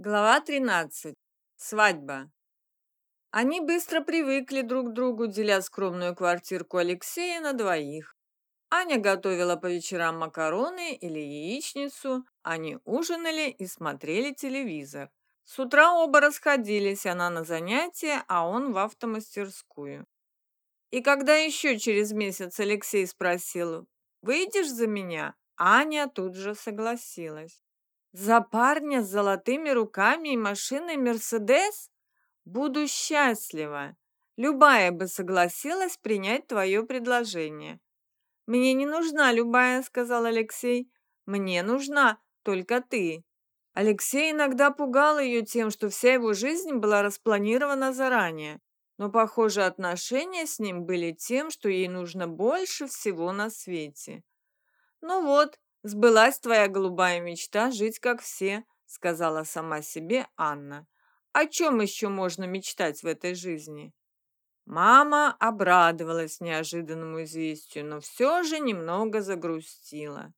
Глава 13. Свадьба. Они быстро привыкли друг к другу, деля скромную квартирку Алексея на двоих. Аня готовила по вечерам макароны или яичницу, они ужинали и смотрели телевизор. С утра оба расходились, она на занятия, а он в автомастерскую. И когда еще через месяц Алексей спросил «Выйдешь за меня?», Аня тут же согласилась. За парня с золотыми руками и машиной «Мерседес»? Буду счастлива. Любая бы согласилась принять твое предложение. Мне не нужна любая, сказал Алексей. Мне нужна только ты. Алексей иногда пугал ее тем, что вся его жизнь была распланирована заранее. Но, похоже, отношения с ним были тем, что ей нужно больше всего на свете. Ну вот, «Сбылась твоя голубая мечта жить как все», — сказала сама себе Анна. «О чем еще можно мечтать в этой жизни?» Мама обрадовалась неожиданному известию, но все же немного загрустила.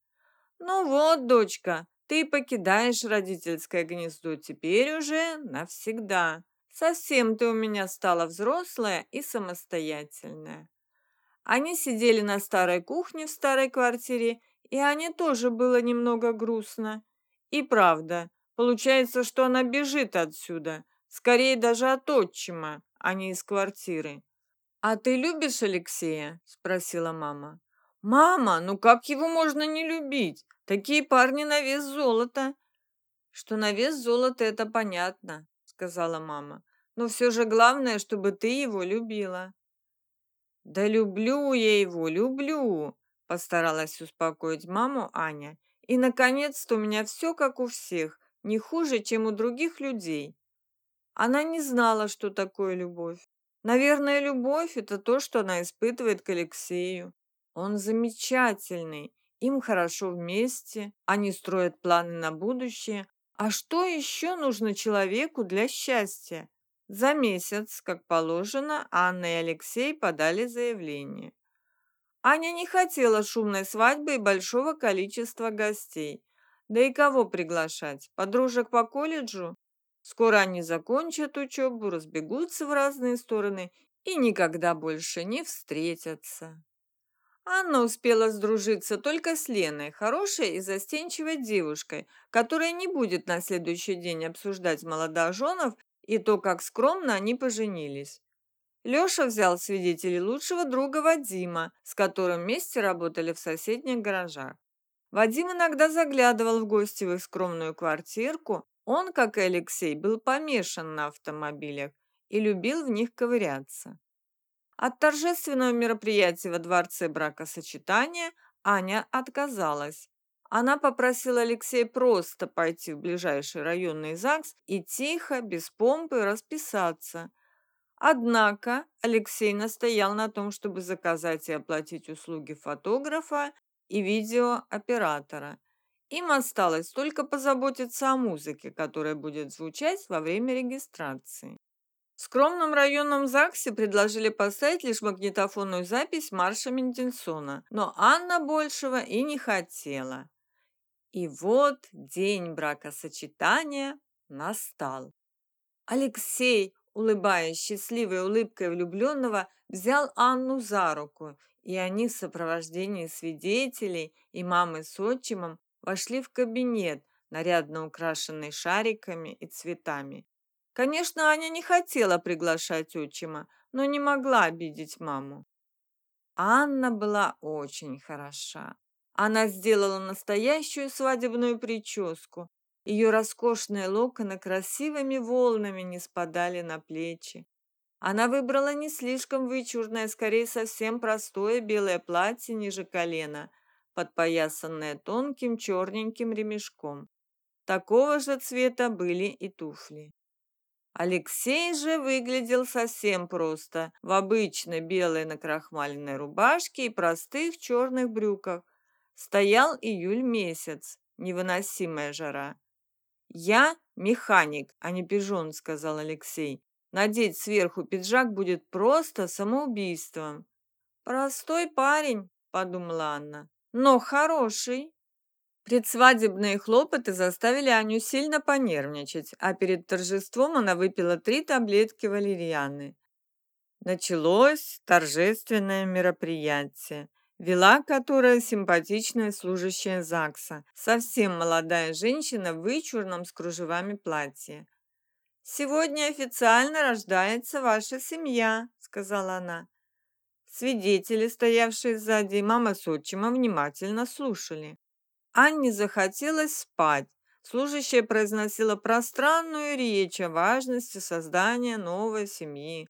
«Ну вот, дочка, ты покидаешь родительское гнездо теперь уже навсегда. Совсем ты у меня стала взрослая и самостоятельная». Они сидели на старой кухне в старой квартире и Ане тоже было немного грустно. И правда, получается, что она бежит отсюда, скорее даже от отчима, а не из квартиры. «А ты любишь Алексея?» – спросила мама. «Мама, ну как его можно не любить? Такие парни на вес золота». «Что на вес золота, это понятно», – сказала мама. «Но все же главное, чтобы ты его любила». «Да люблю я его, люблю. Постаралась успокоить маму Аня. И, наконец-то, у меня все как у всех, не хуже, чем у других людей. Она не знала, что такое любовь. Наверное, любовь – это то, что она испытывает к Алексею. Он замечательный, им хорошо вместе, они строят планы на будущее. А что еще нужно человеку для счастья? За месяц, как положено, Анна и Алексей подали заявление. Аня не хотела шумной свадьбы и большого количества гостей. Да и кого приглашать? Подружек по колледжу? Скоро они закончат учебу, разбегутся в разные стороны и никогда больше не встретятся. Анна успела сдружиться только с Леной, хорошей и застенчивой девушкой, которая не будет на следующий день обсуждать молодоженов и то, как скромно они поженились. Леша взял свидетелей лучшего друга Вадима, с которым вместе работали в соседних гаражах. Вадим иногда заглядывал в гости в их скромную квартирку. Он, как и Алексей, был помешан на автомобилях и любил в них ковыряться. От торжественного мероприятия во дворце бракосочетания Аня отказалась. Она попросила Алексея просто пойти в ближайший районный ЗАГС и тихо, без помпы, расписаться – Однако Алексей настоял на том, чтобы заказать и оплатить услуги фотографа и видеооператора. Им осталось только позаботиться о музыке, которая будет звучать во время регистрации. В скромном районном ЗАГСе предложили поставить лишь магнитофонную запись марша Мендельсона, но Анна большего и не хотела. И вот день бракосочетания настал. Алексей улыбаясь счастливой улыбкой влюбленного, взял Анну за руку, и они в сопровождении свидетелей и мамы с отчимом вошли в кабинет, нарядно украшенный шариками и цветами. Конечно, Аня не хотела приглашать отчима, но не могла обидеть маму. Анна была очень хороша. Она сделала настоящую свадебную прическу, ее роскошные локоны красивыми волнами не спадали на плечи. Она выбрала не слишком вычурное, скорее совсем простое белое платье ниже колена, подпоясанное тонким черненьким ремешком. Такого же цвета были и туфли. Алексей же выглядел совсем просто, в обычной белой накрахмаленной рубашке и простых черных брюках. Стоял июль месяц, невыносимая жара. «Я механик, а не пижон», — сказал Алексей. «Надеть сверху пиджак будет просто самоубийством». «Простой парень», — подумала Анна, — «но хороший». Предсвадебные хлопоты заставили Аню сильно понервничать, а перед торжеством она выпила три таблетки валерьяны. Началось торжественное мероприятие, вела которое симпатичная служащая ЗАГСа, совсем молодая женщина в вычурном с кружевами платье. «Сегодня официально рождается ваша семья», — сказала она. Свидетели, стоявшие сзади, мама с отчимом внимательно слушали. Анне захотелось спать. Служащая произносила пространную речь о важности создания новой семьи.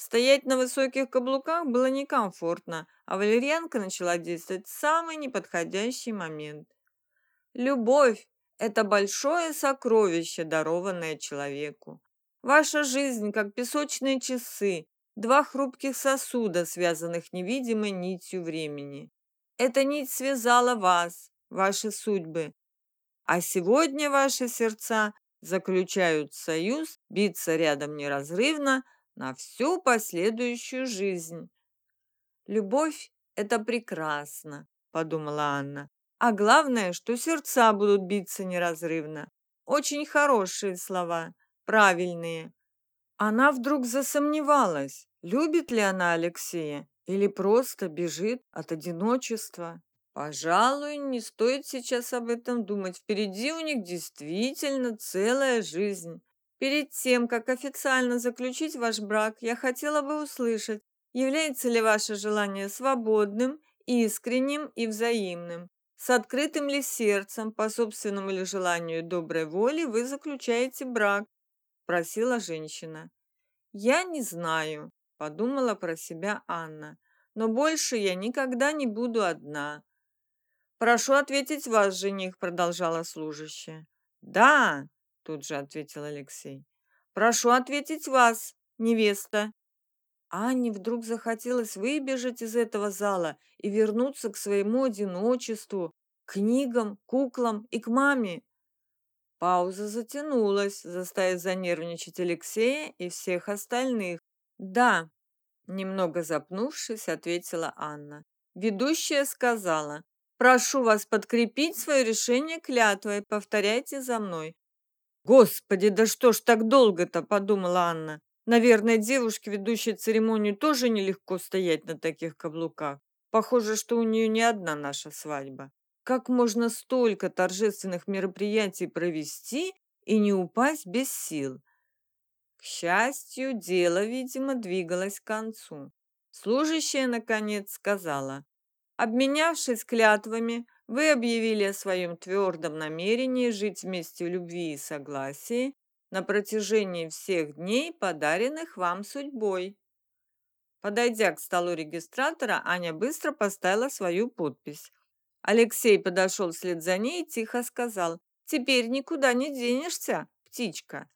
Стоять на высоких каблуках было некомфортно, а валерьянка начала действовать в самый неподходящий момент. Любовь – это большое сокровище, дарованное человеку. Ваша жизнь, как песочные часы, два хрупких сосуда, связанных невидимой нитью времени. Эта нить связала вас, ваши судьбы. А сегодня ваши сердца заключают союз, биться рядом неразрывно на всю последующую жизнь. Любовь – это прекрасно, подумала Анна. А главное, что сердца будут биться неразрывно. Очень хорошие слова, правильные. Она вдруг засомневалась, любит ли она Алексея или просто бежит от одиночества. Пожалуй, не стоит сейчас об этом думать. Впереди у них действительно целая жизнь. Перед тем, как официально заключить ваш брак, я хотела бы услышать, является ли ваше желание свободным, искренним и взаимным. С открытым ли сердцем, по собственному ли желанию доброй воли, вы заключаете брак? Просила женщина. Я не знаю, подумала про себя Анна. Но больше я никогда не буду одна. «Прошу ответить вас, жених», — продолжала служащая. «Да», — тут же ответил Алексей. «Прошу ответить вас, невеста». Анне вдруг захотелось выбежать из этого зала и вернуться к своему одиночеству, к книгам, куклам и к маме. Пауза затянулась, заставив занервничать Алексея и всех остальных. «Да», — немного запнувшись, ответила Анна. Ведущая сказала, Прошу вас подкрепить свое решение клятвой. Повторяйте за мной. Господи, да что ж так долго-то, подумала Анна. Наверное, девушке, ведущей церемонию, тоже нелегко стоять на таких каблуках. Похоже, что у нее не одна наша свадьба. Как можно столько торжественных мероприятий провести и не упасть без сил? К счастью, дело, видимо, двигалось к концу. Служащая, наконец, сказала, Обменявшись клятвами, вы объявили о своем твердом намерении жить вместе в любви и согласии на протяжении всех дней, подаренных вам судьбой. Подойдя к столу регистратора, Аня быстро поставила свою подпись. Алексей подошел вслед за ней и тихо сказал, «Теперь никуда не денешься, птичка».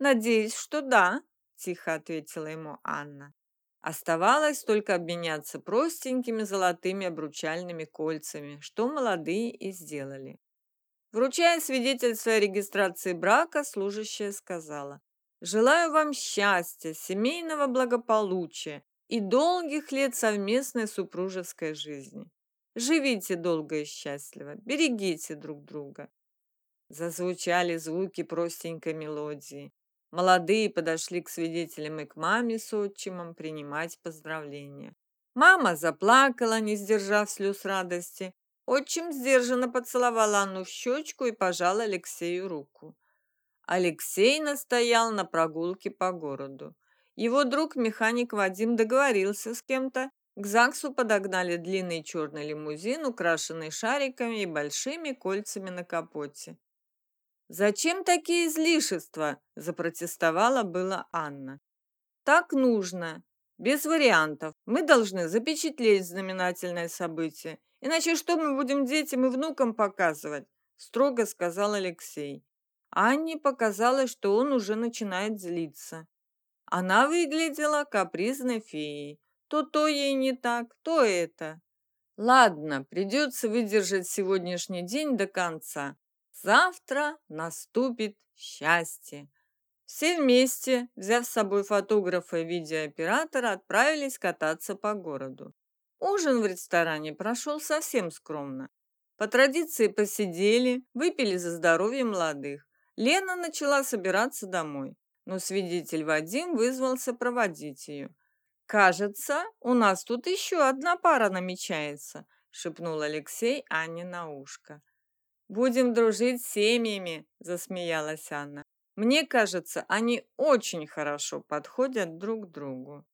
«Надеюсь, что да», – тихо ответила ему Анна. Оставалось только обменяться простенькими золотыми обручальными кольцами, что молодые и сделали. Вручая свидетельство о регистрации брака, служащая сказала, «Желаю вам счастья, семейного благополучия и долгих лет совместной супружеской жизни. Живите долго и счастливо, берегите друг друга». Зазвучали звуки простенькой мелодии. Молодые подошли к свидетелям и к маме с отчимом принимать поздравления. Мама заплакала, не сдержав слез радости. Отчим сдержанно поцеловал Анну в щечку и пожал Алексею руку. Алексей настоял на прогулке по городу. Его друг-механик Вадим договорился с кем-то. К ЗАГСу подогнали длинный черный лимузин, украшенный шариками и большими кольцами на капоте. «Зачем такие излишества?» – запротестовала была Анна. «Так нужно. Без вариантов. Мы должны запечатлеть знаменательное событие. Иначе что мы будем детям и внукам показывать?» – строго сказал Алексей. Анне показалось, что он уже начинает злиться. Она выглядела капризной феей. То то ей не так, то это. Ладно, придется выдержать сегодняшний день до конца. Завтра наступит счастье. Все вместе, взяв с собой фотографа и видеооператора, отправились кататься по городу. Ужин в ресторане прошел совсем скромно. По традиции посидели, выпили за здоровье молодых. Лена начала собираться домой, но свидетель Вадим вызвался проводить ее. «Кажется, у нас тут еще одна пара намечается», — шепнул Алексей Анне на ушко. «Будем дружить с семьями», — засмеялась Анна. «Мне кажется, они очень хорошо подходят друг другу».